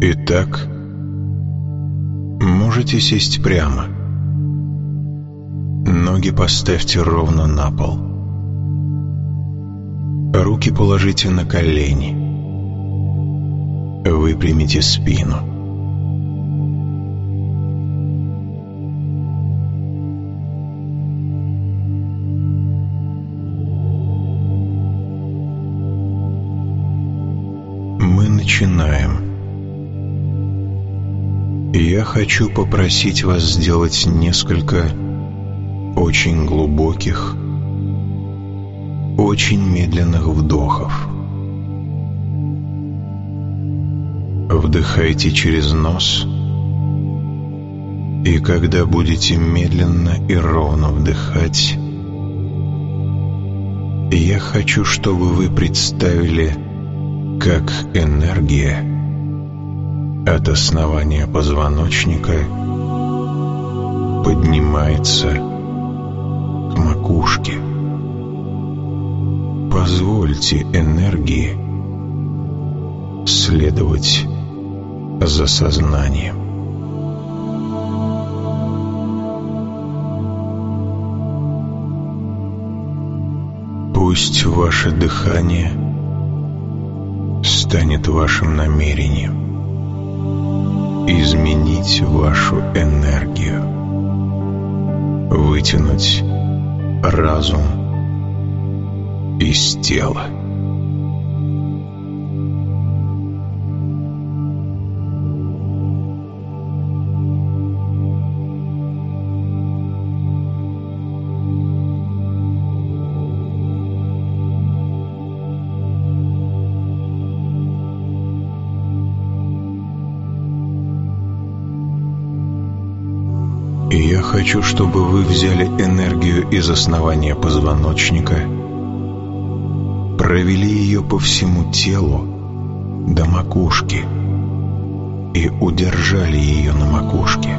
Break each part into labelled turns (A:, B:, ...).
A: Итак, можете сесть прямо. Ноги поставьте ровно на пол. Руки положите на колени. Выпрямите спину. Мы начинаем. Я хочу попросить вас сделать несколько очень глубоких, очень медленных вдохов. Вдыхайте через нос, и когда будете медленно и ровно вдыхать, я хочу, чтобы вы представили, как энергия от основания позвоночника поднимается к макушке. Позвольте энергии следовать за сознанием. Пусть ваше дыхание станет вашим намерением изменить вашу энергию, вытянуть разум из тела. Я хочу, чтобы вы взяли энергию из основания позвоночника, провели ее по всему телу до макушки и удержали ее на макушке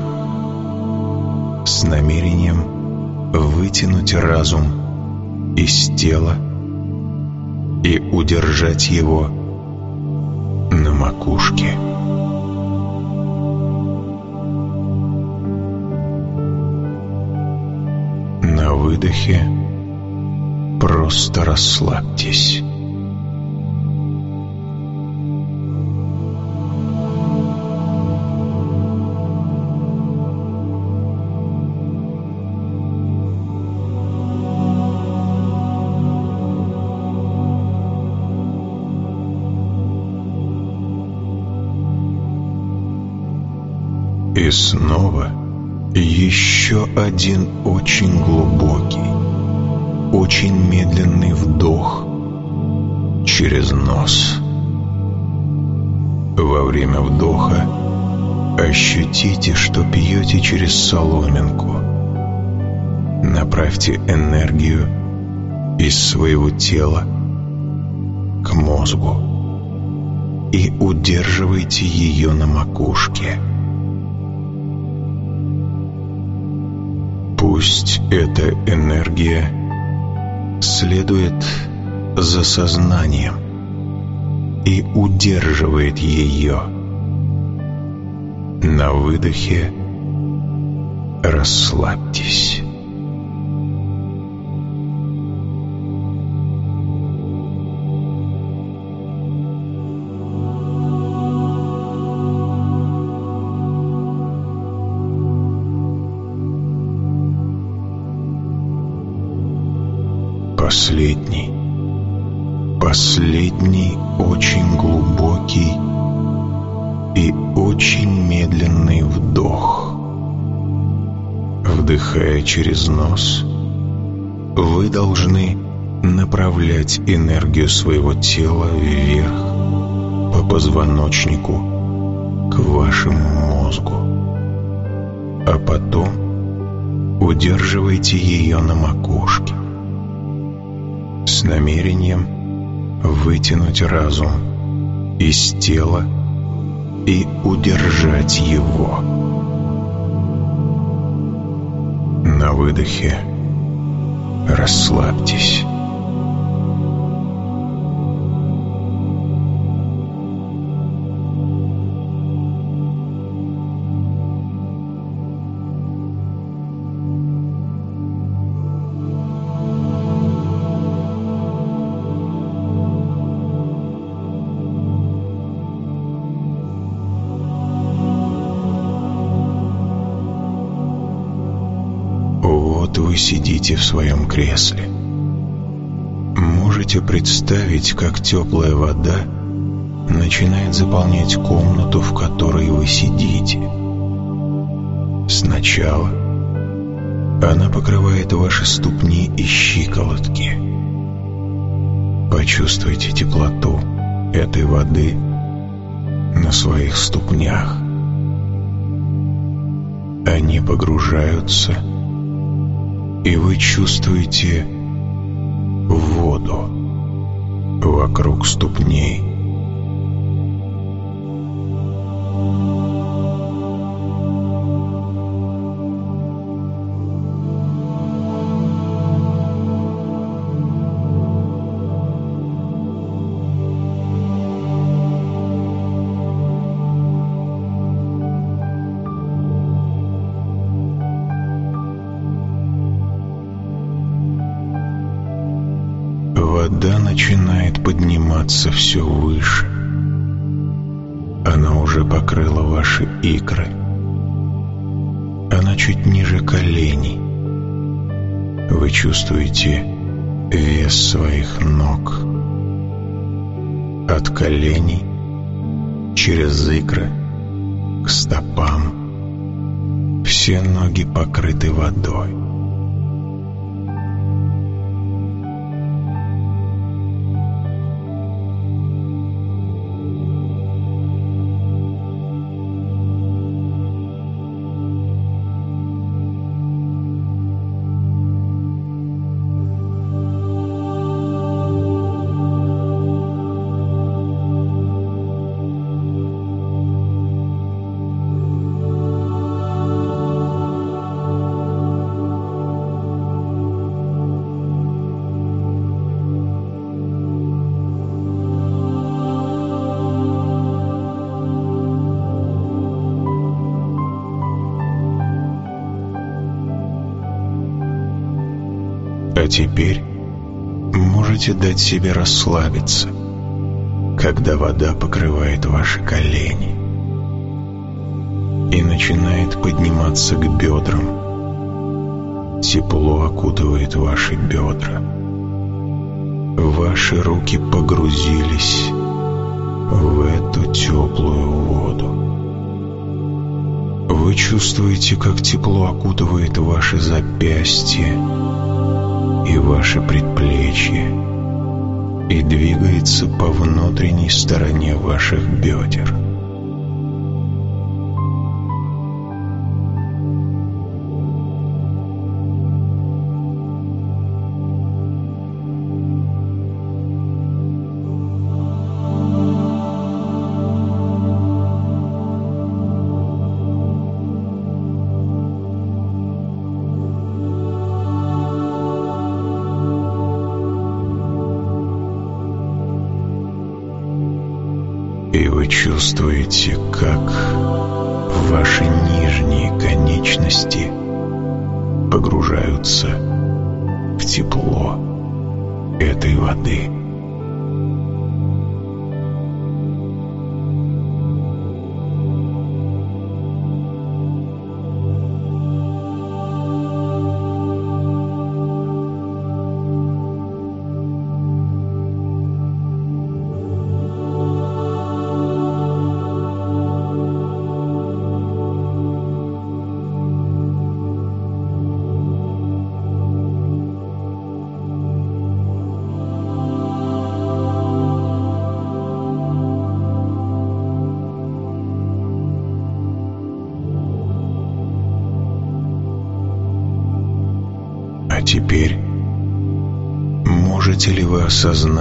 A: с намерением вытянуть разум из тела и удержать его на макушке. Выдохе просто расслабьтесь. И снова еще один очень глубокий, очень медленный вдох через нос. Во время вдоха ощутите, что пьете через соломинку. Направьте энергию из своего тела к мозгу и удерживайте ее на макушке. Пусть эта энергия следует за сознанием и удерживает ее. На выдохе расслабьтесь. Последний, последний очень глубокий и очень медленный вдох. Вдыхая через нос, вы должны направлять энергию своего тела вверх по позвоночнику к вашему мозгу, а потом удерживайте ее на макушке с намерением вытянуть разум из тела и удержать его. На выдохе расслабьтесь. Сидите в своем кресле. Можете представить, как теплая вода начинает заполнять комнату, в которой вы сидите. Сначала она покрывает ваши ступни и щиколотки. Почувствуйте теплоту этой воды на своих ступнях. Они погружаются, и вы чувствуете воду вокруг ступней. Вода начинает подниматься все выше. Она уже покрыла ваши икры. Она чуть ниже коленей. Вы чувствуете вес своих ног. От коленей через икры к стопам. Все ноги покрыты водой. Можете дать себе расслабиться, когда вода покрывает ваши колени и начинает подниматься к бедрам. Тепло окутывает ваши бедра. Ваши руки погрузились в эту теплую воду. Вы чувствуете, как тепло окутывает ваши запястья и ваше предплечье и двигается по внутренней стороне ваших бедер. И вы чувствуете, как ваши нижние конечности погружаются в тепло этой воды.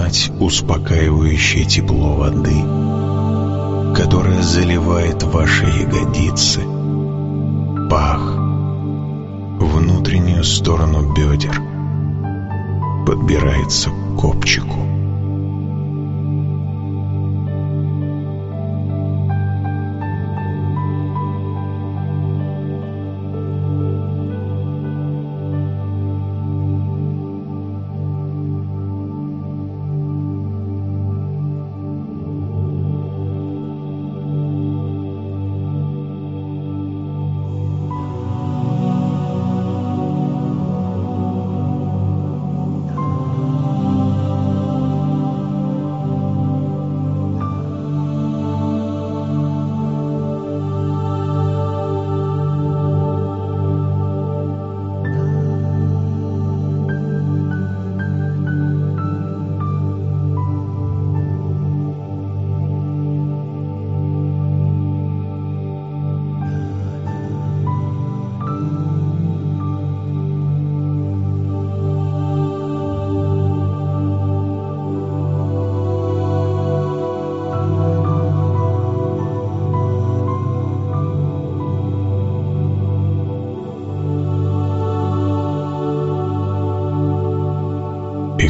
A: Осознать успокаивающее тепло воды, которое заливает ваши ягодицы, пах, внутреннюю сторону бедер, подбирается к копчику?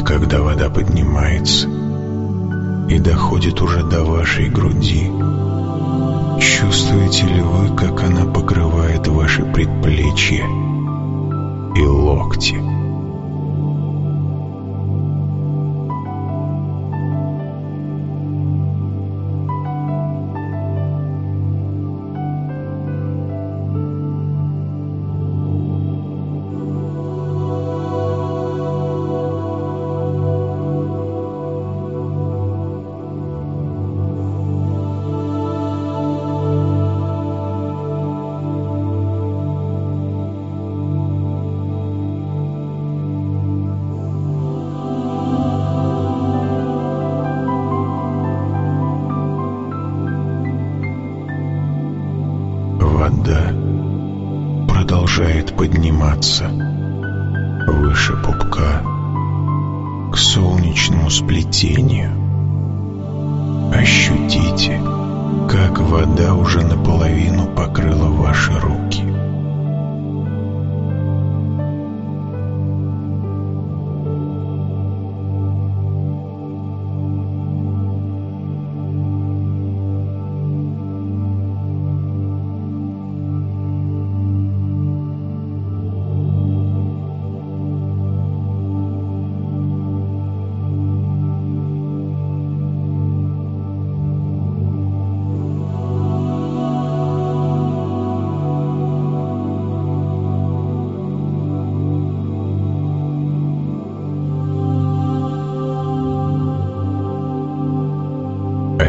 A: Когда вода поднимается и доходит уже до вашей груди, чувствуете ли вы, как она покрывает ваши предплечья и локти?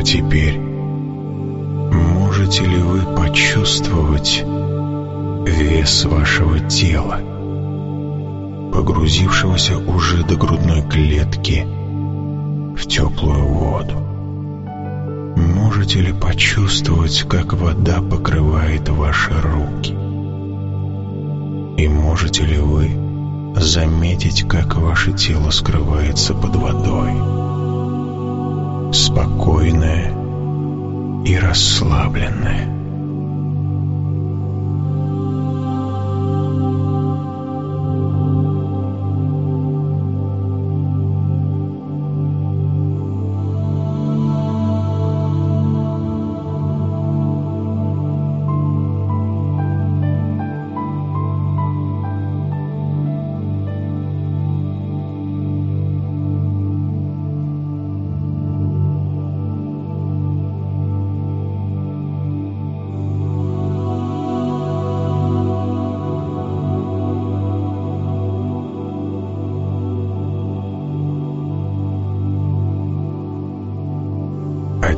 A: А теперь можете ли вы почувствовать вес вашего тела, погрузившегося уже до грудной клетки в теплую воду? Можете ли почувствовать, как вода покрывает ваши руки? И можете ли вы заметить, как ваше тело скрывается под водой? Спокойная и расслабленная.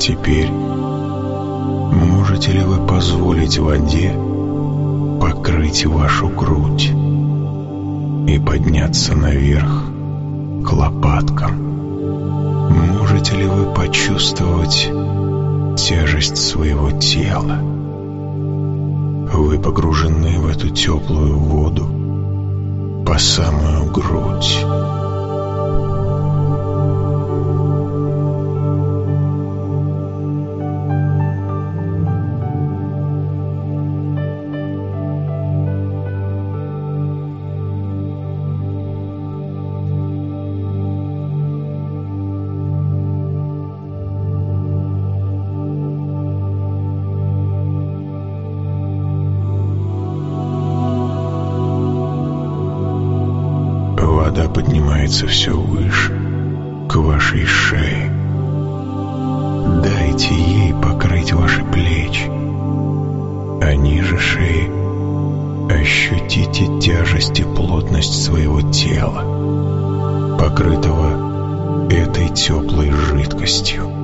A: Теперь можете ли вы позволить воде покрыть вашу грудь и подняться наверх к лопаткам? Можете ли вы почувствовать тяжесть своего тела? Вы погружены в эту теплую воду по самую грудь. Вода поднимается все выше, к вашей шее. Дайте ей покрыть ваши плечи, а ниже шеи ощутите тяжесть и плотность своего тела, покрытого этой теплой жидкостью.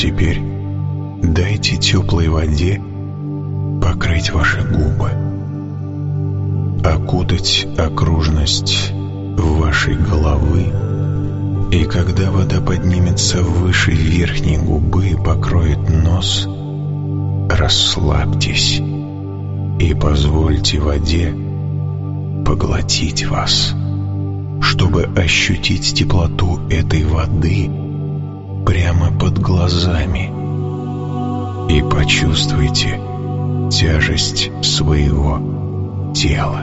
A: Теперь дайте теплой воде покрыть ваши губы, окутать окружность вашей головы, и когда вода поднимется выше верхней губы и покроет нос, расслабьтесь и позвольте воде поглотить вас, чтобы ощутить теплоту этой воды – прямо под глазами и почувствуйте тяжесть своего тела,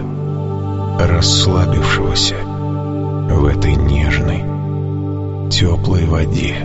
A: расслабившегося в этой нежной, теплой воде.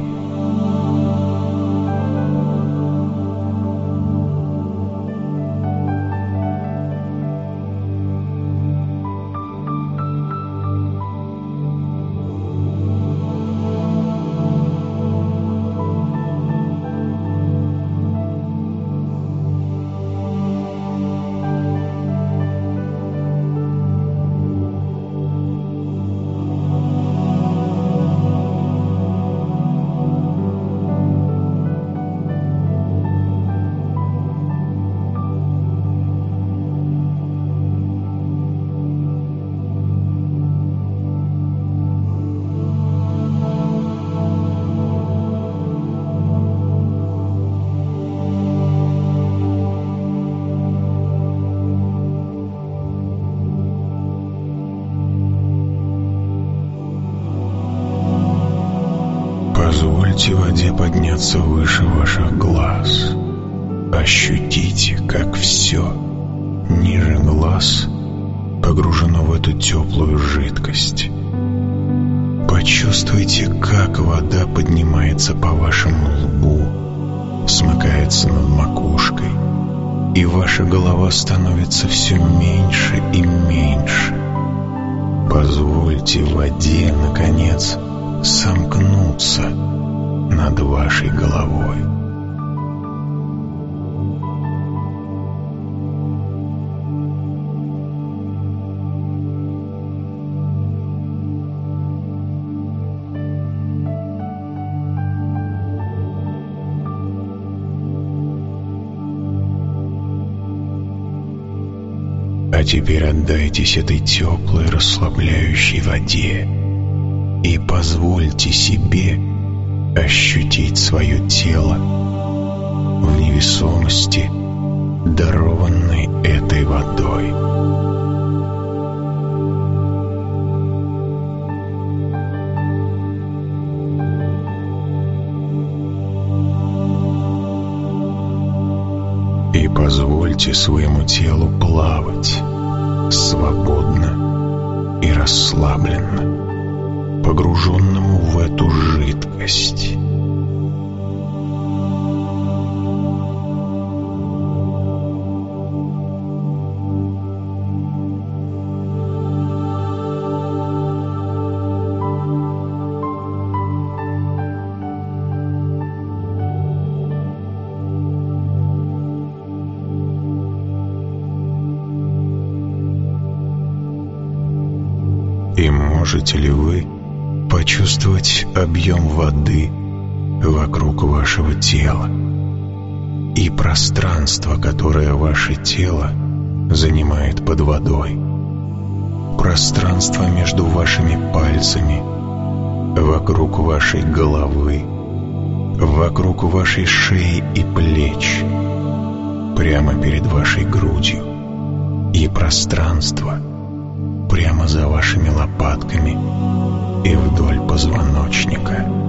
A: А теперь отдайтесь этой теплой, расслабляющей воде и позвольте себе ощутить свое тело в невесомости, дарованной этой водой. И позвольте своему телу плавать свободно и расслабленно погруженному в эту жидкость. Вашего тела и пространство, которое ваше тело занимает под водой. Пространство между вашими пальцами вокруг вашей головы, вокруг вашей шеи и плеч, прямо перед вашей грудью и пространство прямо за вашими лопатками и вдоль позвоночника.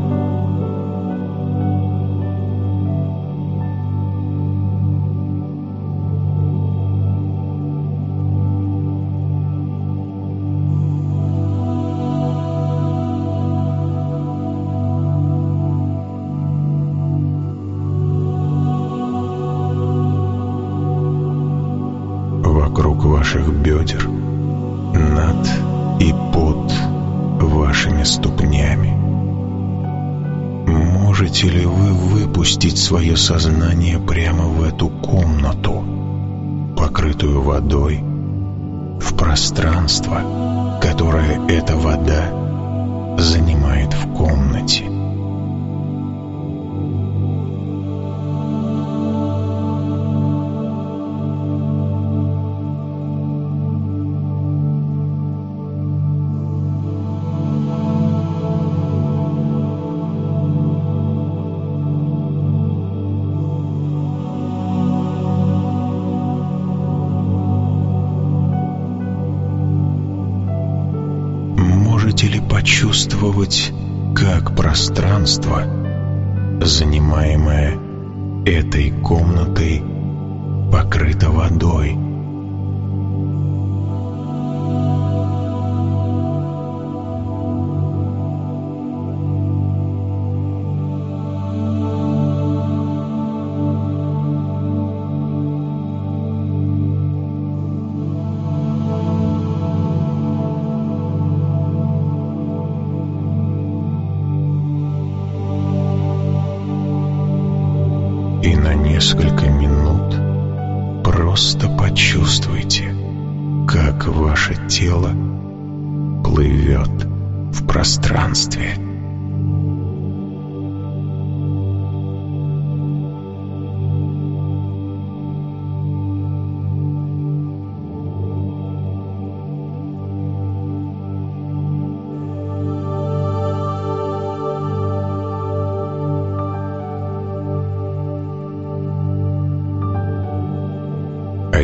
A: Ваших бедер, над и под вашими ступнями. Можете ли вы выпустить свое сознание прямо в эту комнату, покрытую водой, в пространство, которое эта вода занимает в комнате?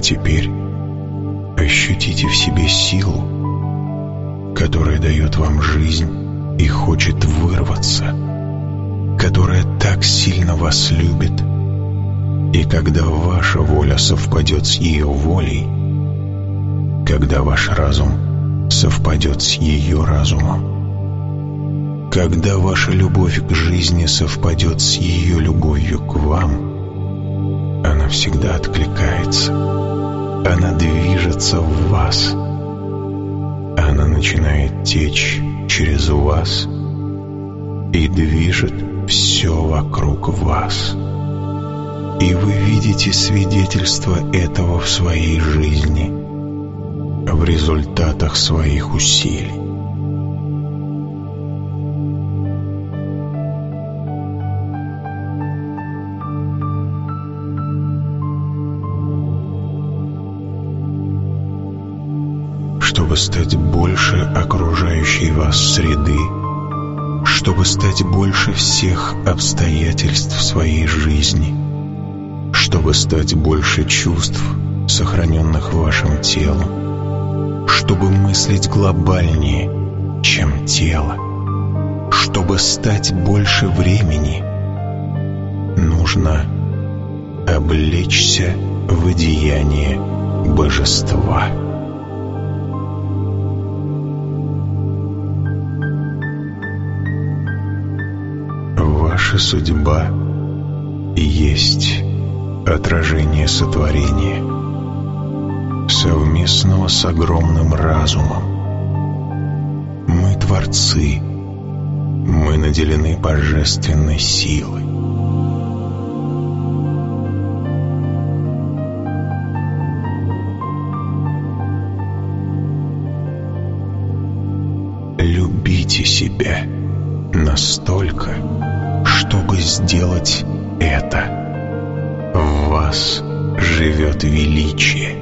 A: Теперь ощутите в себе силу, которая дает вам жизнь и хочет вырваться, которая так сильно вас любит, и когда ваша воля совпадет с ее волей, когда ваш разум совпадет с ее разумом, когда ваша любовь к жизни совпадет с ее любовью к вам, она всегда откликается. Она движется в вас. Она начинает течь через вас и движет все вокруг вас. И вы видите свидетельство этого в своей жизни, в результатах своих усилий. Чтобы стать больше окружающей вас среды, чтобы стать больше всех обстоятельств своей жизни, чтобы стать больше чувств, сохраненных вашим телом, чтобы мыслить глобальнее, чем тело, чтобы стать больше времени, нужно облечься в одеяние божества. Ваша судьба и есть отражение сотворения, совместного с огромным разумом. Мы творцы, мы наделены божественной силой. Любите себя настолько, чтобы сделать это. В вас живет величие.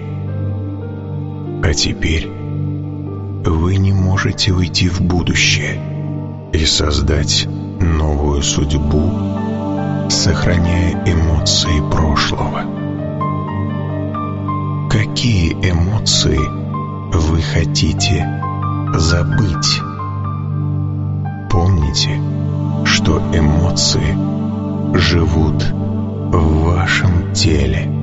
A: А теперь вы не можете уйти в будущее. и создать новую судьбу, сохраняя эмоции прошлого. Какие эмоции вы хотите забыть? Помните, что эмоции живут в вашем теле.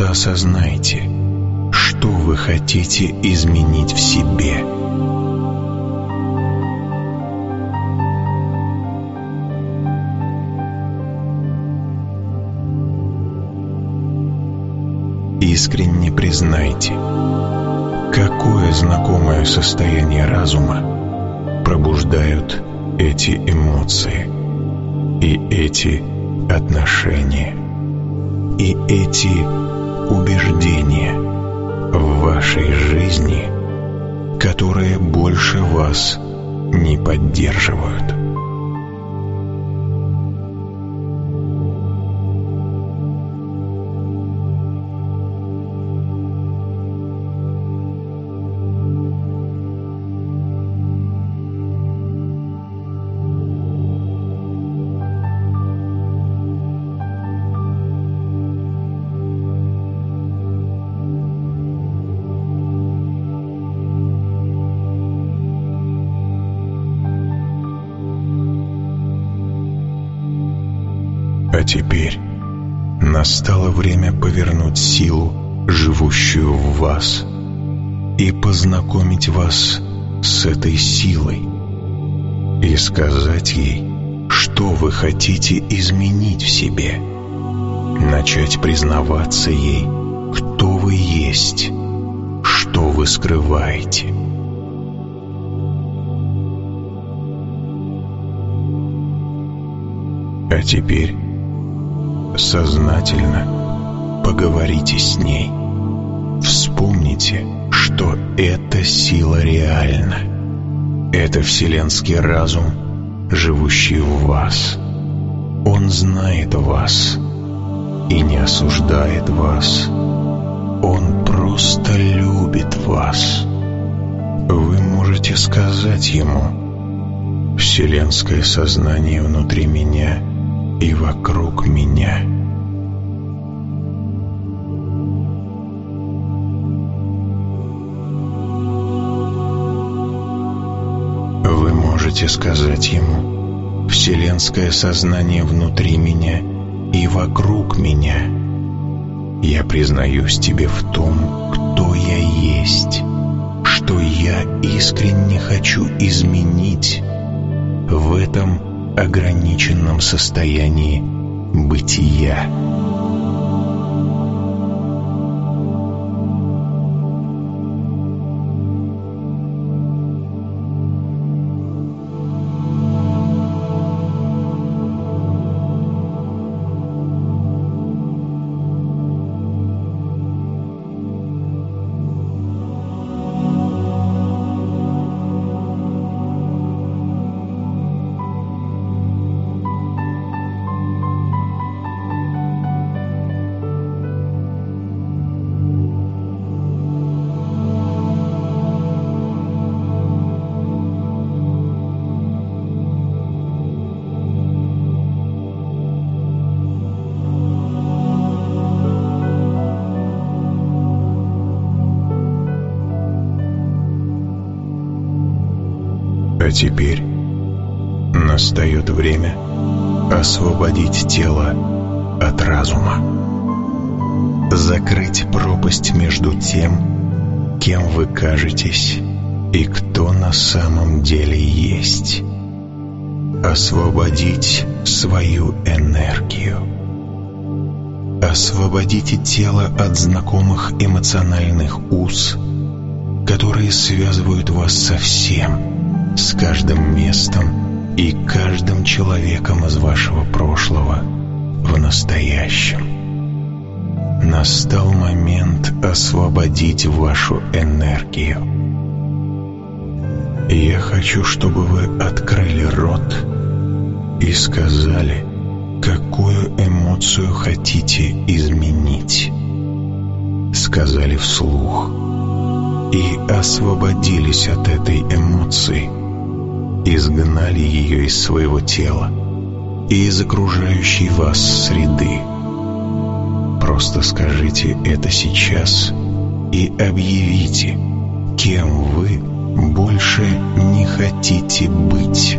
A: Просто осознайте, что вы хотите изменить в себе. Искренне признайте, какое знакомое состояние разума пробуждают эти эмоции и эти отношения и эти убеждения в вашей жизни, которые больше вас не поддерживают. И познакомить вас с этой силой, и сказать ей, что вы хотите изменить в себе, начать признаваться ей, кто вы есть, что вы скрываете. А теперь сознательно поговорите с ней. Вспомните, что эта сила реальна. Это вселенский разум, живущий в вас. Он знает вас и не осуждает вас. Он просто любит вас. Вы можете сказать ему, «Вселенское сознание внутри меня — и вокруг меня. Можете сказать ему «Вселенское сознание внутри меня и вокруг меня». Я признаюсь тебе в том, кто я есть, что я искренне хочу изменить в этом ограниченном состоянии бытия. Время освободить тело от разума. Закрыть пропасть между тем, кем вы кажетесь и кто на самом деле есть. Освободить свою энергию. Освободите тело от знакомых эмоциональных уз, которые связывают вас со всем – с каждым местом и каждым человеком из вашего прошлого в настоящем. настал момент освободить вашу энергию. Я хочу, чтобы вы открыли рот и сказали, какую эмоцию хотите изменить. Сказали вслух и освободились от этой эмоции, изгнали ее из своего тела и из окружающей вас среды. Просто скажите это сейчас и объявите, кем вы больше не хотите быть.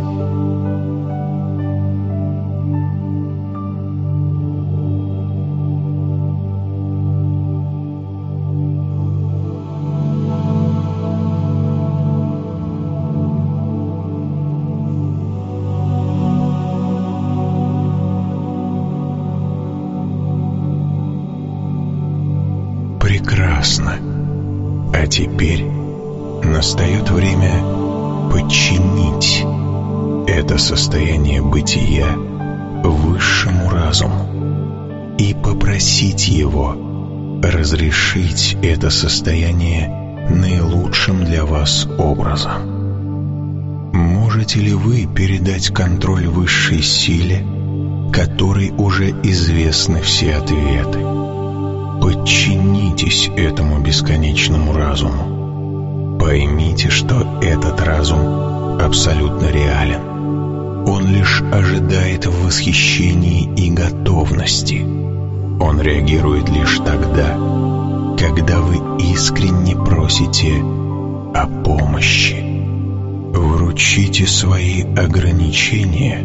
A: Это состояние наилучшим для вас образом. Можете ли вы передать контроль высшей силе, которой уже известны все ответы? Подчинитесь этому бесконечному разуму. Поймите, что этот разум абсолютно реален. Он лишь ожидает в восхищении и готовности. Он реагирует лишь тогда, когда вы искренне просите о помощи. Вручите свои ограничения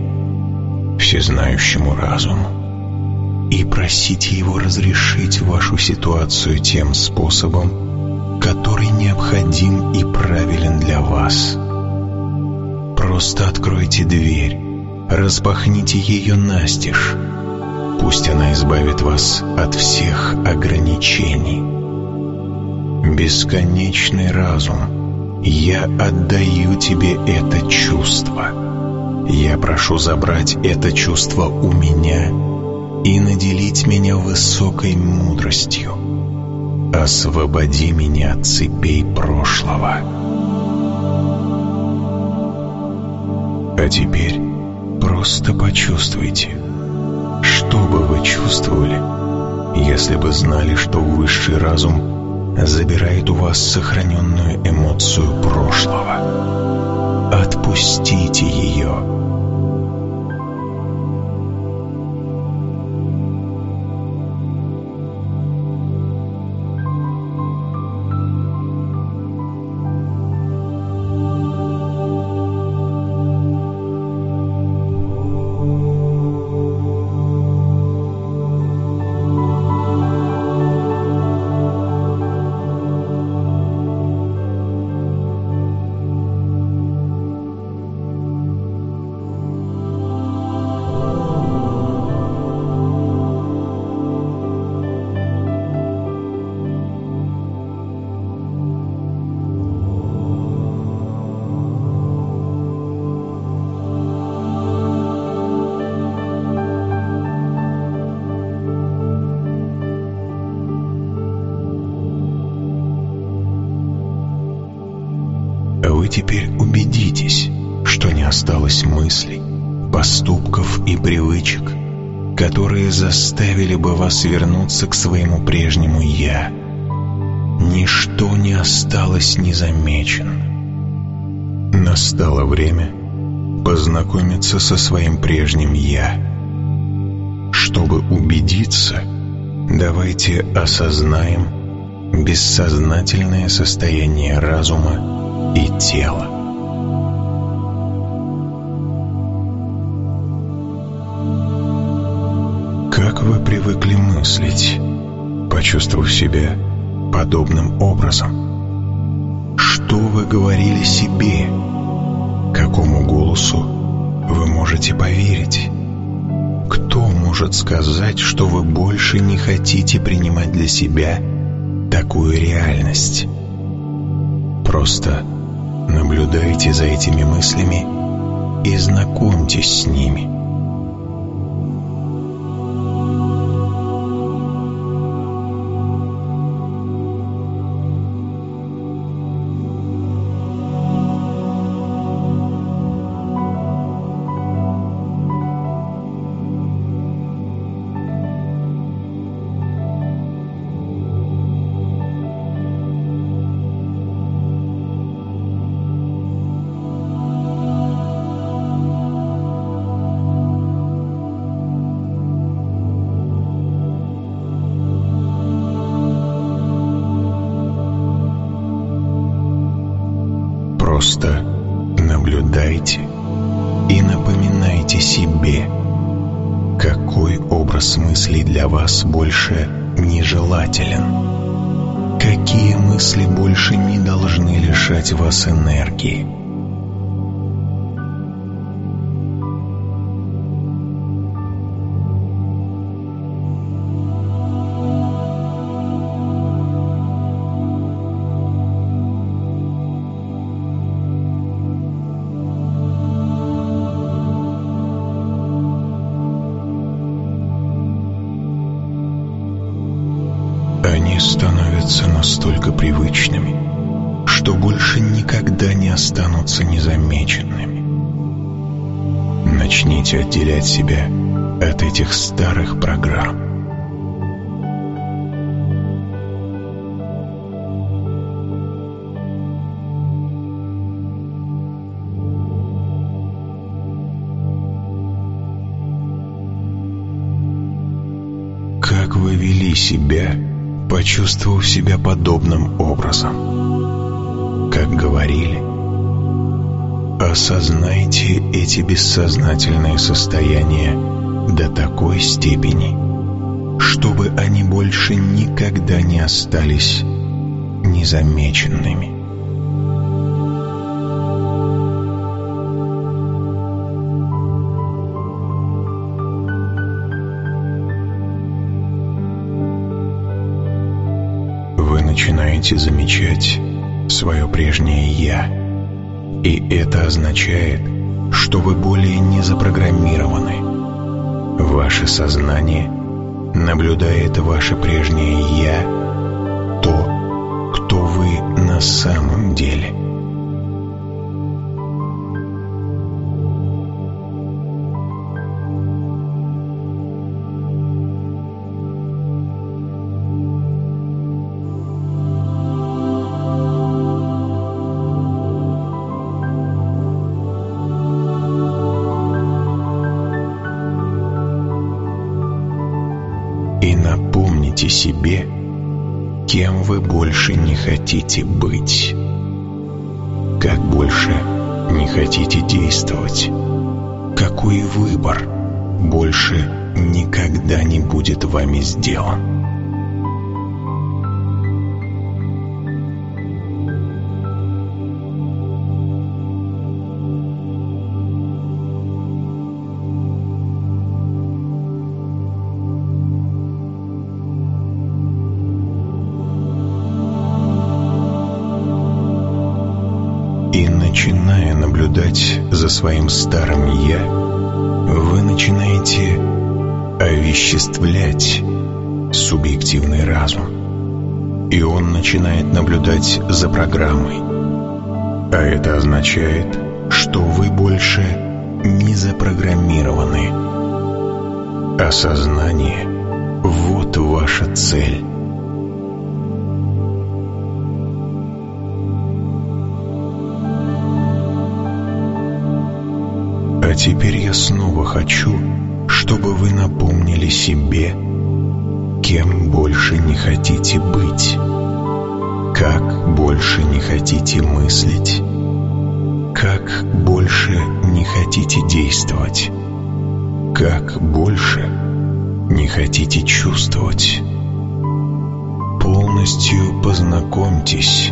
A: всезнающему разуму и просите его разрешить вашу ситуацию тем способом, который необходим и правилен для вас. Просто откройте дверь, распахните ее настежь. Пусть она избавит вас от всех ограничений. Бесконечный разум, я отдаю тебе это чувство. Я прошу забрать это чувство у меня и наделить меня высокой мудростью. Освободи меня от цепей прошлого. А теперь просто почувствуйте, что бы вы чувствовали, если бы знали, что высший разум забирает у вас сохраненную эмоцию прошлого. Отпустите ее вы теперь убедитесь, что не осталось мыслей, поступков и привычек, которые заставили бы вас вернуться к своему прежнему «я». Ничто не осталось незамеченным. Настало время познакомиться со своим прежним «я». Чтобы убедиться, давайте осознаем бессознательное состояние разума и тело. Как вы привыкли мыслить, почувствовав себя подобным образом? Что вы говорили себе? Какому голосу вы можете поверить? Кто может сказать, что вы больше не хотите принимать для себя такую реальность? Просто Наблюдайте за этими мыслями и знакомьтесь с ними. Энергии. становятся настолько привычными, что больше никогда не останутся незамеченными. Начните отделять себя от этих старых программ. Как вы вели себя почувствовав себя подобным образом. Как говорили, осознайте эти бессознательные состояния до такой степени, чтобы они больше никогда не остались незамеченными. начинаете замечать свое прежнее «я». И это означает, что вы более не запрограммированы. Ваше сознание наблюдает ваше прежнее «я», то, кто вы на самом деле – кем вы больше не хотите быть. Как больше не хотите действовать. Какой выбор больше никогда не будет вами сделан. Наблюдать за своим старым «я», вы начинаете овеществлять субъективный разум. И он начинает наблюдать за программой. А это означает, что вы больше не запрограммированы. Осознание – вот ваша цель. Снова хочу, чтобы вы напомнили себе, кем больше не хотите быть, как больше не хотите мыслить, как больше не хотите действовать, как больше не хотите чувствовать. Полностью познакомьтесь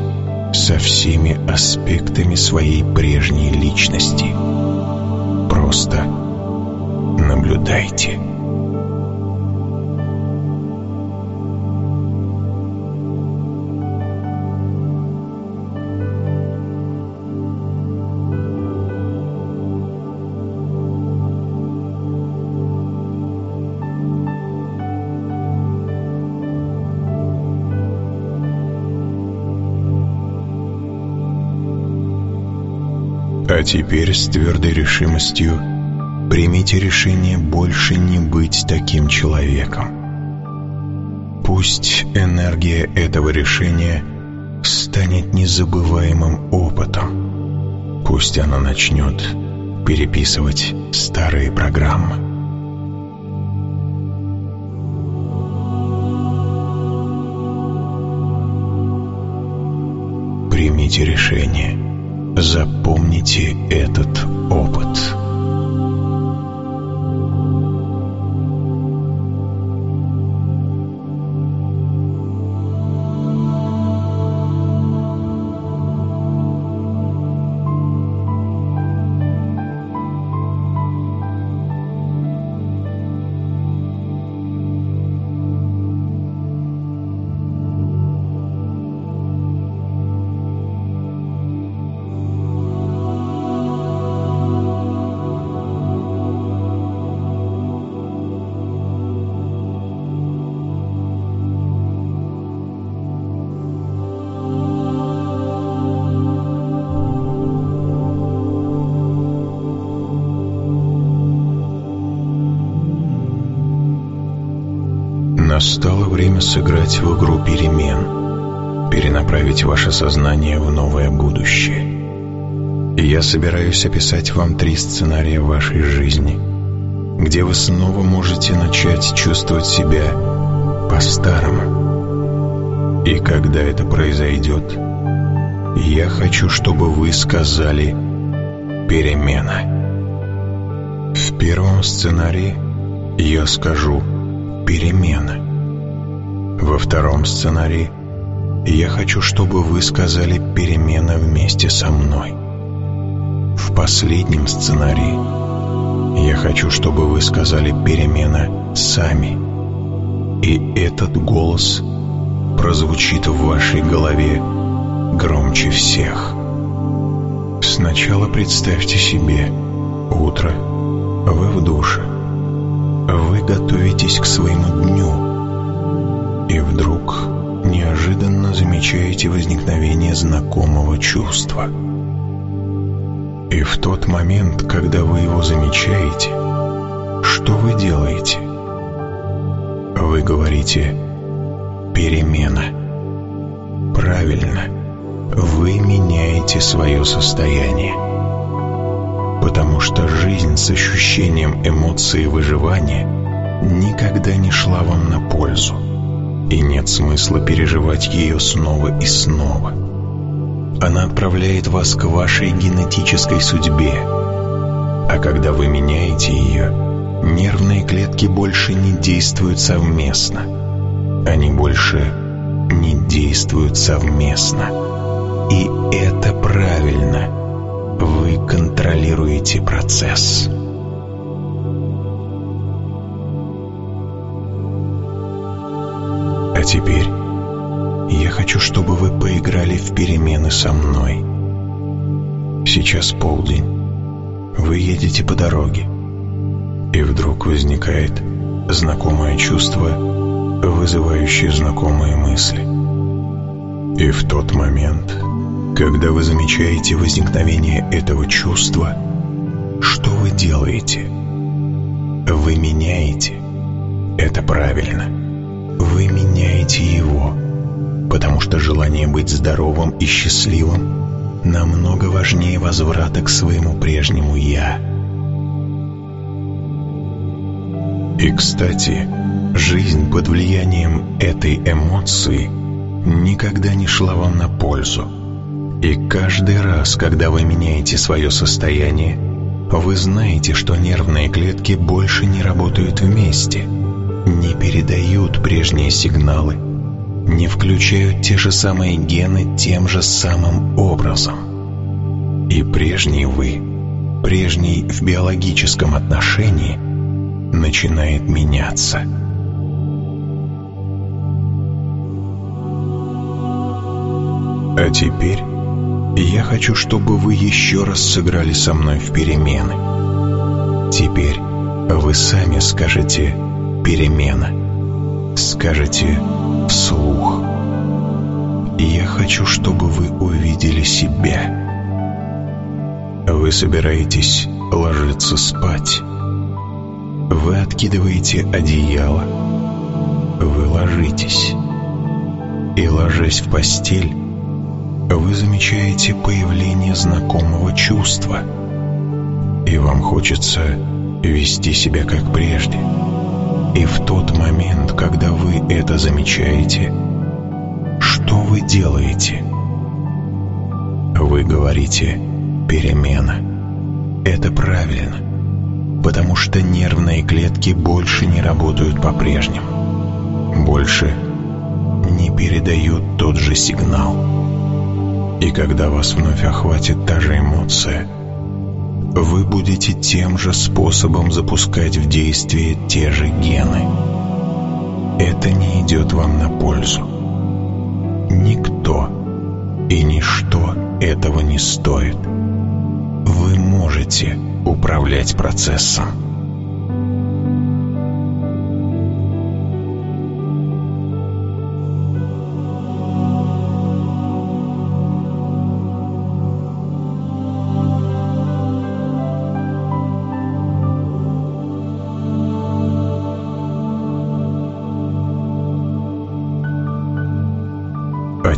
A: со всеми аспектами своей прежней личности – Просто наблюдайте. Теперь с твердой решимостью примите решение больше не быть таким человеком. Пусть энергия этого решения станет незабываемым опытом. Пусть она начнет переписывать старые программы. Примите решение – запомните этот опыт. Время сыграть в игру перемен, перенаправить ваше сознание в новое будущее. И я собираюсь описать вам три сценария вашей жизни, где вы снова можете начать чувствовать себя по-старому. И когда это произойдет, я хочу, чтобы вы сказали «перемена». В первом сценарии я скажу «перемена». Во втором сценарии я хочу, чтобы вы сказали «перемена вместе со мной». В последнем сценарии я хочу, чтобы вы сказали «перемена сами». И этот голос прозвучит в вашей голове громче всех. Сначала представьте себе утро, вы в душе, вы готовитесь к своему дню – и вдруг неожиданно замечаете возникновение знакомого чувства. И в тот момент, когда вы его замечаете, что вы делаете? Вы говорите «перемена». Правильно, вы меняете свое состояние. Потому что жизнь с ощущением эмоции выживания никогда не шла вам на пользу и нет смысла переживать ее снова и снова. Она отправляет вас к вашей генетической судьбе, а когда вы меняете ее, нервные клетки больше не действуют совместно. Они больше не действуют совместно. И это правильно. Вы контролируете процесс. Теперь я хочу, чтобы вы поиграли в перемены со мной. Сейчас полдень. Вы едете по дороге. И вдруг возникает знакомое чувство, вызывающее знакомые мысли. И в тот момент, когда вы замечаете возникновение этого чувства, что вы делаете? Вы меняете. Это правильно вы меняете его, потому что желание быть здоровым и счастливым намного важнее возврата к своему прежнему «я». И, кстати, жизнь под влиянием этой эмоции никогда не шла вам на пользу. И каждый раз, когда вы меняете свое состояние, вы знаете, что нервные клетки больше не работают вместе – не передают прежние сигналы, не включают те же самые гены тем же самым образом. И прежний вы, прежний в биологическом отношении, начинает меняться. А теперь я хочу, чтобы вы еще раз сыграли со мной в перемены. Теперь вы сами скажете перемена. Скажете вслух. Я хочу, чтобы вы увидели себя. Вы собираетесь ложиться спать. Вы откидываете одеяло. Вы ложитесь. И ложась в постель, вы замечаете появление знакомого чувства. И вам хочется вести себя как прежде – и в тот момент, когда вы это замечаете, что вы делаете? Вы говорите «перемена». Это правильно, потому что нервные клетки больше не работают по-прежнему. Больше не передают тот же сигнал. И когда вас вновь охватит та же эмоция, вы будете тем же способом запускать в действие те же гены. Это не идет вам на пользу. Никто и ничто этого не стоит. Вы можете управлять процессом.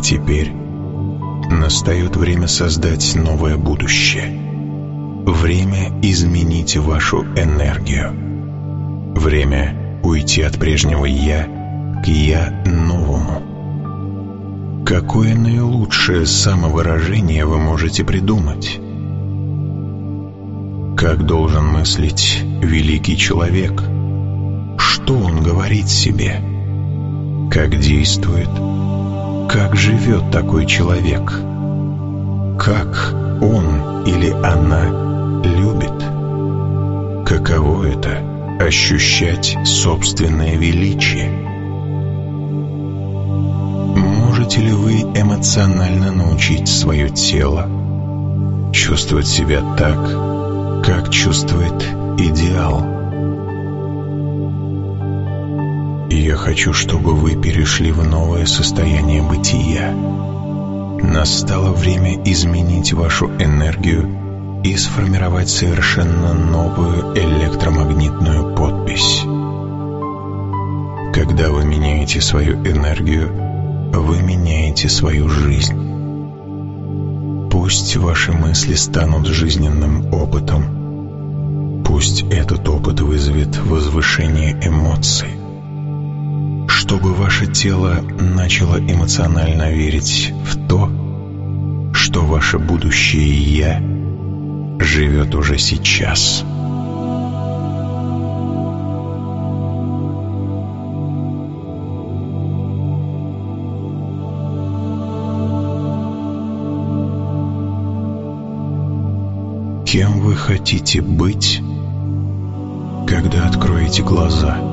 A: Теперь настает время создать новое будущее. Время изменить вашу энергию. Время уйти от прежнего «я» к «я» новому. Какое наилучшее самовыражение вы можете придумать? Как должен мыслить великий человек? Что он говорит себе? Как действует? Как живет такой человек? Как он или она любит? Каково это — ощущать собственное величие? Можете ли вы эмоционально научить свое тело чувствовать себя так, как чувствует идеал? Я хочу, чтобы вы перешли в новое состояние бытия. Настало время изменить вашу энергию и сформировать совершенно новую электромагнитную подпись. Когда вы меняете свою энергию, вы меняете свою жизнь. Пусть ваши мысли станут жизненным опытом. Пусть этот опыт вызовет возвышение эмоций чтобы ваше тело начало эмоционально верить в то, что ваше будущее «Я» живет уже сейчас. Кем вы хотите быть, когда откроете глаза –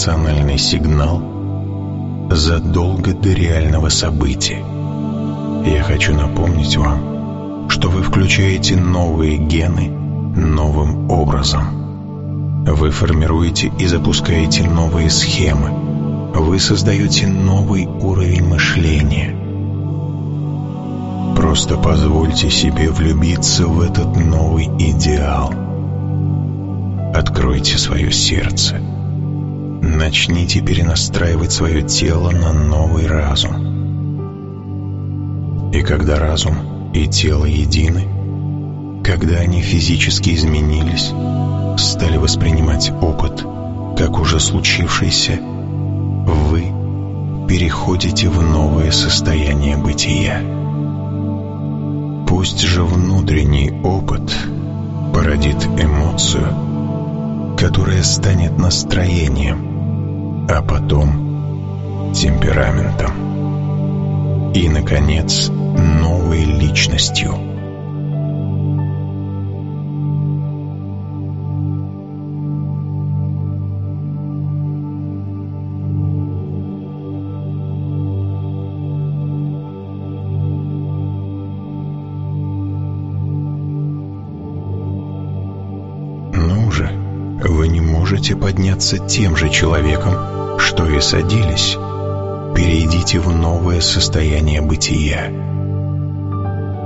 A: эмоциональный сигнал задолго до реального события. Я хочу напомнить вам, что вы включаете новые гены новым образом. Вы формируете и запускаете новые схемы. Вы создаете новый уровень мышления. Просто позвольте себе влюбиться в этот новый идеал – Откройте свое сердце. Начните перенастраивать свое тело на новый разум. И когда разум и тело едины, когда они физически изменились, стали воспринимать опыт как уже случившийся, вы переходите в новое состояние бытия. Пусть же внутренний опыт породит эмоцию – которое станет настроением, а потом темпераментом. И, наконец, новой личностью. Ну можете подняться тем же человеком, что и садились. Перейдите в новое состояние бытия.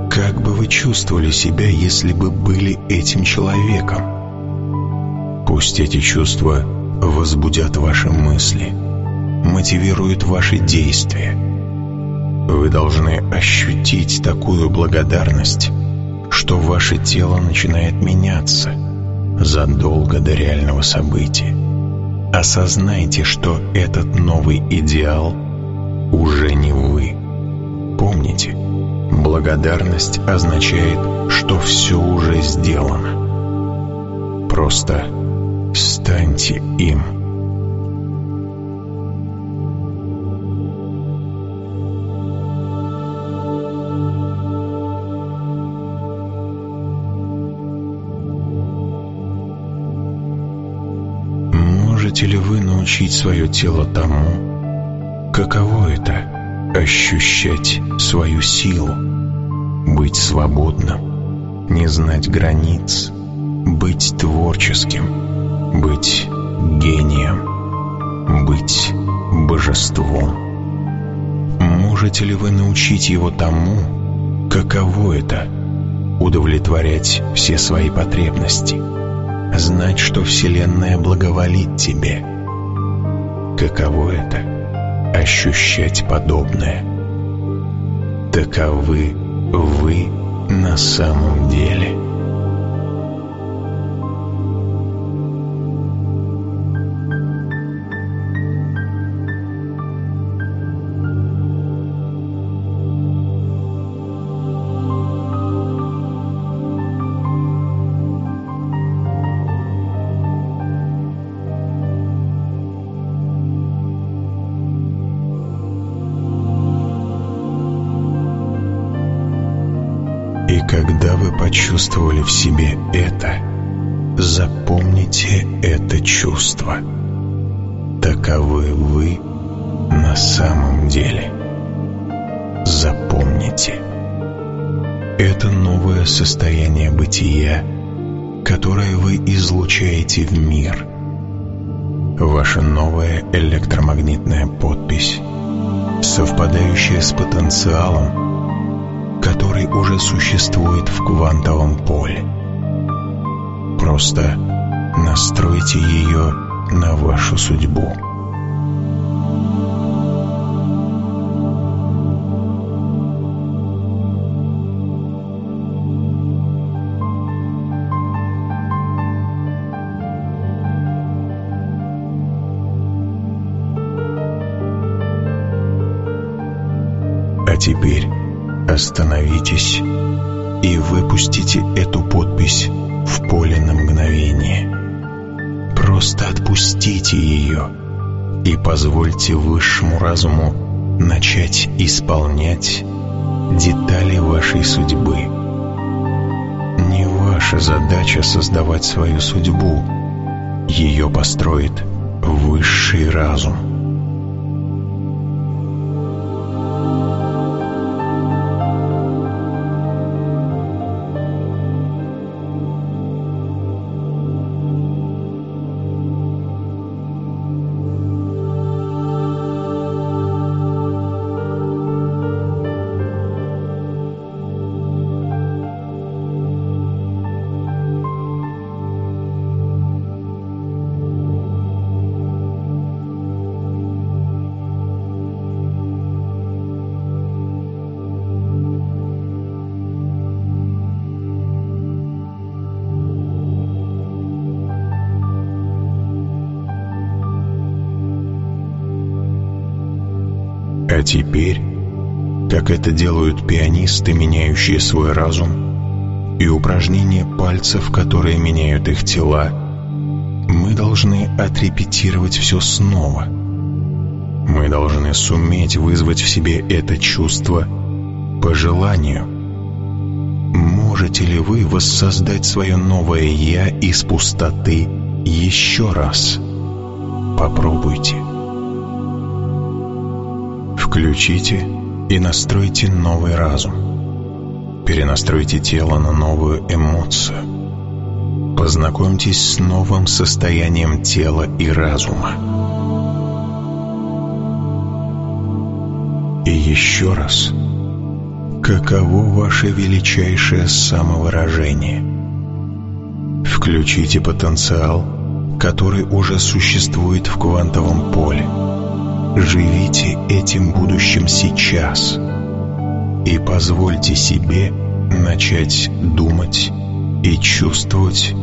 A: Как бы вы чувствовали себя, если бы были этим человеком? Пусть эти чувства возбудят ваши мысли, мотивируют ваши действия. Вы должны ощутить такую благодарность, что ваше тело начинает меняться задолго до реального события. Осознайте, что этот новый идеал уже не вы. Помните, благодарность означает, что все уже сделано. Просто станьте им. Можете ли вы научить свое тело тому, каково это — ощущать свою силу, быть свободным, не знать границ, быть творческим, быть гением, быть божеством? Можете ли вы научить его тому, каково это — удовлетворять все свои потребности — знать, что Вселенная благоволит тебе. Каково это — ощущать подобное? Таковы вы на самом деле. Себе это, запомните это чувство. Таковы вы на самом деле. Запомните. Это новое состояние бытия, которое вы излучаете в мир. Ваша новая электромагнитная подпись, совпадающая с потенциалом, который уже существует в квантовом поле. Просто настройте ее на вашу судьбу. А теперь Остановитесь и выпустите эту подпись в поле на мгновение. Просто отпустите ее и позвольте высшему разуму начать исполнять детали вашей судьбы. Не ваша задача создавать свою судьбу, ее построит высший разум. Как это делают пианисты, меняющие свой разум, и упражнения пальцев, которые меняют их тела, мы должны отрепетировать все снова. Мы должны суметь вызвать в себе это чувство по желанию. Можете ли вы воссоздать свое новое «я» из пустоты еще раз? Попробуйте. Включите и настройте новый разум. Перенастройте тело на новую эмоцию. Познакомьтесь с новым состоянием тела и разума. И еще раз, каково ваше величайшее самовыражение? Включите потенциал, который уже существует в квантовом поле. Живите этим будущим сейчас и позвольте себе начать думать и чувствовать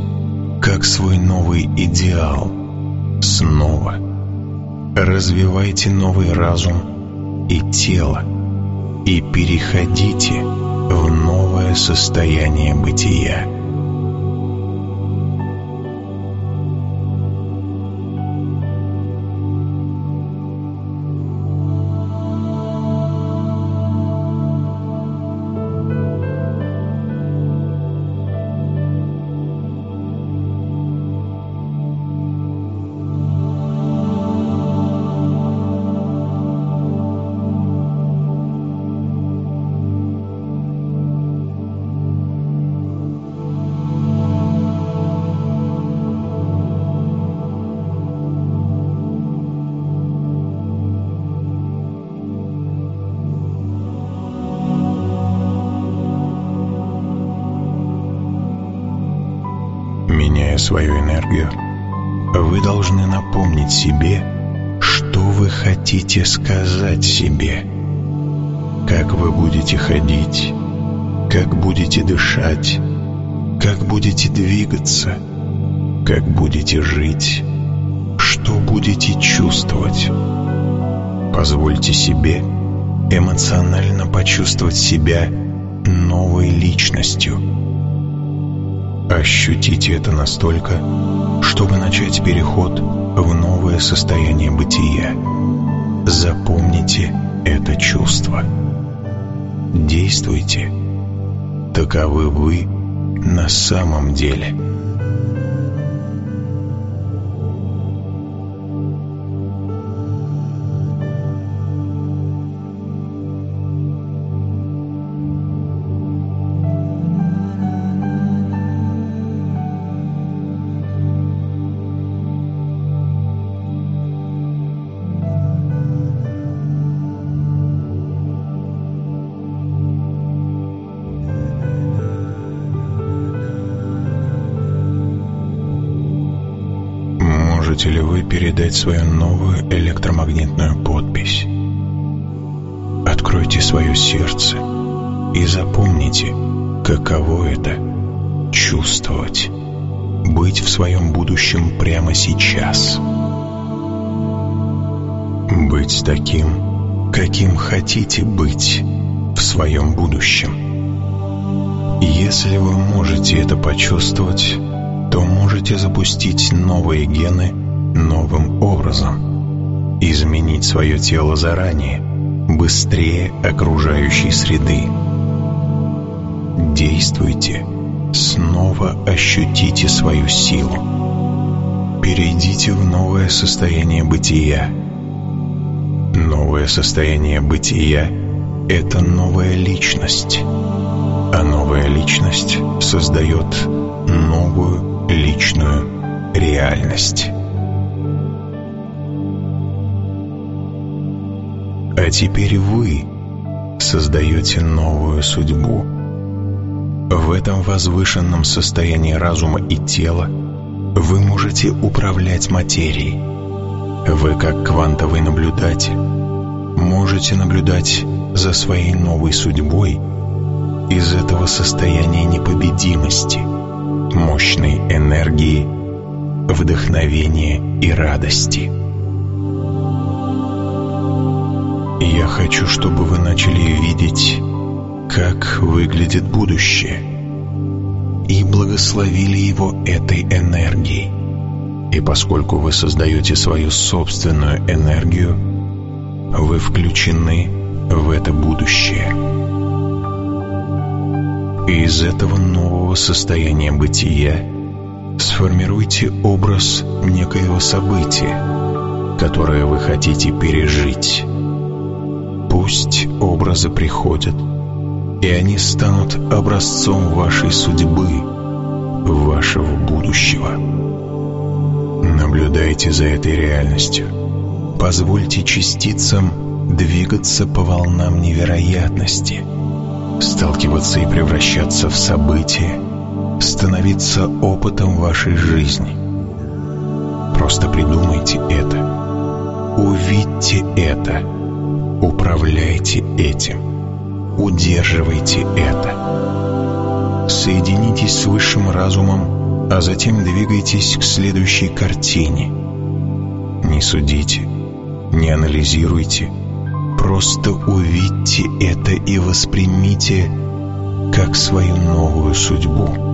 A: как свой новый идеал. Снова развивайте новый разум и тело и переходите в новое состояние бытия. Хотите сказать себе, как вы будете ходить, как будете дышать, как будете двигаться, как будете жить, что будете чувствовать. Позвольте себе эмоционально почувствовать себя новой личностью – Ощутите это настолько, чтобы начать переход в новое состояние бытия. Запомните это чувство. Действуйте. Таковы вы на самом деле – передать свою новую электромагнитную подпись? Откройте свое сердце и запомните, каково это — чувствовать, быть в своем будущем прямо сейчас. Быть таким, каким хотите быть в своем будущем. Если вы можете это почувствовать, то можете запустить новые гены новым образом, изменить свое тело заранее, быстрее окружающей среды. Действуйте, снова ощутите свою силу. Перейдите в новое состояние бытия. Новое состояние бытия — это новая личность, а новая личность создает новую личную реальность. Теперь вы создаете новую судьбу. В этом возвышенном состоянии разума и тела вы можете управлять материей. Вы, как квантовый наблюдатель, можете наблюдать за своей новой судьбой из этого состояния непобедимости, мощной энергии, вдохновения и радости – Я хочу, чтобы вы начали видеть, как выглядит будущее, и благословили его этой энергией. И поскольку вы создаете свою собственную энергию, вы включены в это будущее. И из этого нового состояния бытия сформируйте образ некоего события, которое вы хотите пережить Пусть образы приходят, и они станут образцом вашей судьбы, вашего будущего. Наблюдайте за этой реальностью. Позвольте частицам двигаться по волнам невероятности, сталкиваться и превращаться в события, становиться опытом вашей жизни. Просто придумайте это. Увидьте это. Управляйте этим. Удерживайте это. Соединитесь с высшим разумом, а затем двигайтесь к следующей картине. Не судите, не анализируйте, просто увидьте это и воспримите как свою новую судьбу.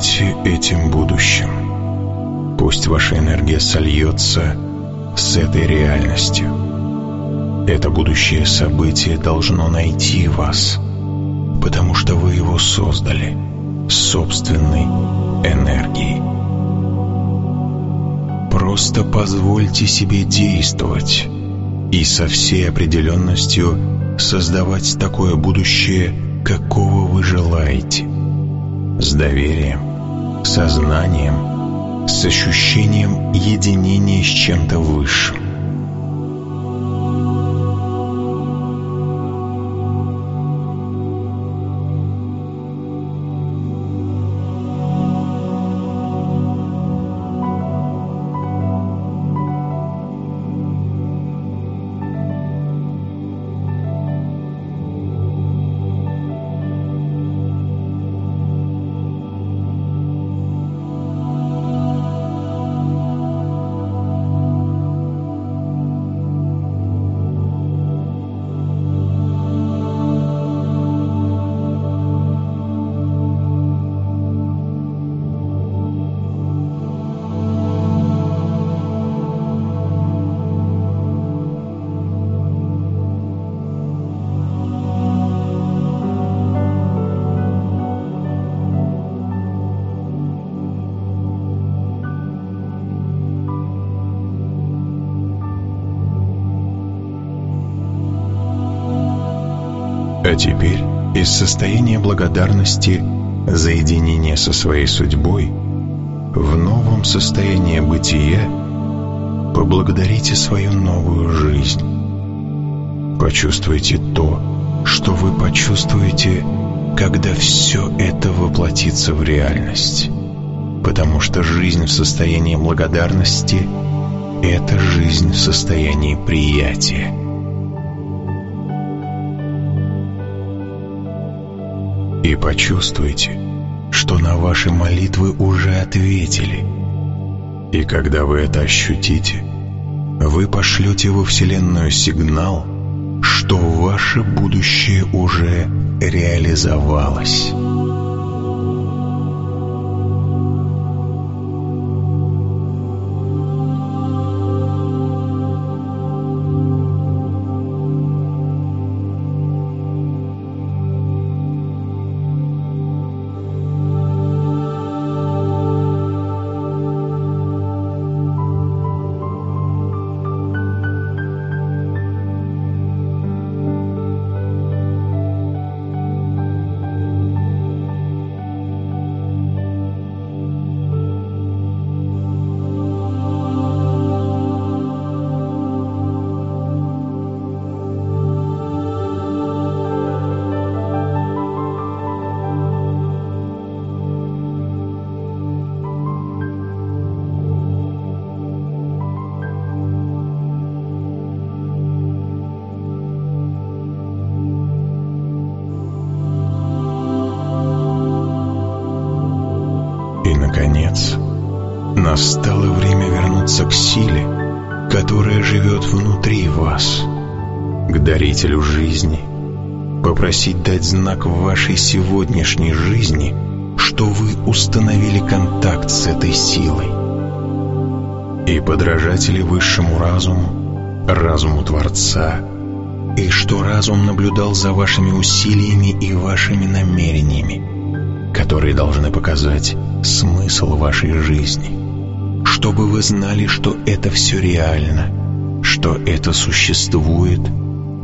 A: Этим будущим. Пусть ваша энергия сольется с этой реальностью. Это будущее событие должно найти вас, потому что вы его создали собственной энергией. Просто позвольте себе действовать и со всей определенностью создавать такое будущее, какого вы желаете. С доверием, сознанием, с ощущением единения с чем-то высшим. Теперь из состояния благодарности за единение со своей судьбой в новом состоянии бытия поблагодарите свою новую жизнь. Почувствуйте то, что вы почувствуете, когда все это воплотится в реальность. Потому что жизнь в состоянии благодарности – это жизнь в состоянии приятия. И почувствуйте, что на ваши молитвы уже ответили. И когда вы это ощутите, вы пошлете во Вселенную сигнал, что ваше будущее уже реализовалось. Знак в вашей сегодняшней жизни, что вы установили контакт с этой силой. И подражатели высшему разуму, разуму Творца, и что разум наблюдал за вашими усилиями и вашими намерениями, которые должны показать смысл вашей жизни – чтобы вы знали, что это все реально, что это существует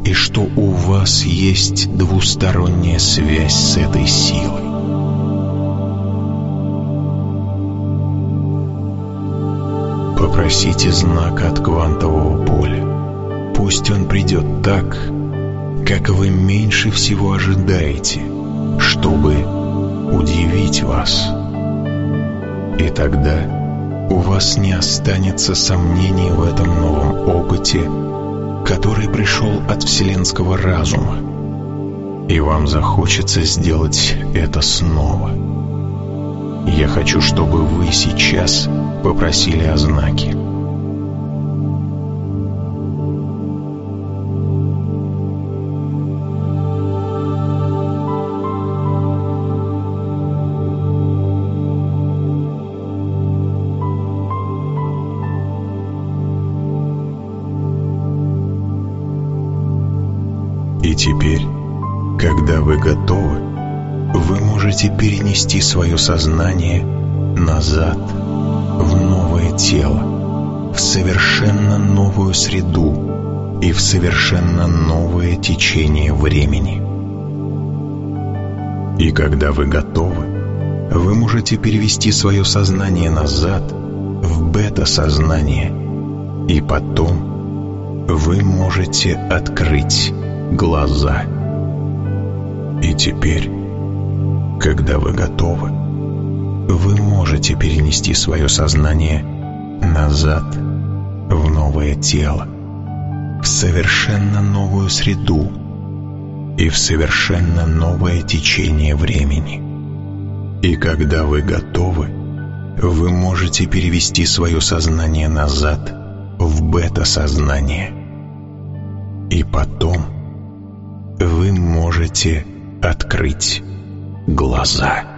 A: и что у вас есть двусторонняя связь с этой силой. Попросите знак от квантового поля. Пусть он придет так, как вы меньше всего ожидаете, чтобы удивить вас. И тогда у вас не останется сомнений в этом новом опыте, который пришел от вселенского разума, и вам захочется сделать это снова. Я хочу, чтобы вы сейчас попросили о знаке. Вы готовы, вы можете перенести свое сознание назад в новое тело, в совершенно новую среду и в совершенно новое течение времени. И когда вы готовы, вы можете перевести свое сознание назад в бета-сознание, и потом вы можете открыть глаза. И теперь, когда вы готовы, вы можете перенести свое сознание назад в новое тело, в совершенно новую среду и в совершенно новое течение времени. И когда вы готовы, вы можете перевести свое сознание назад в бета-сознание. И потом вы можете открыть глаза.